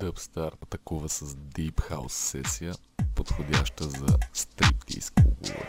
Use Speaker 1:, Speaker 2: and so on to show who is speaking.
Speaker 1: Dubstar атакува с Deep House сесия, подходяща за стриптиз клубове.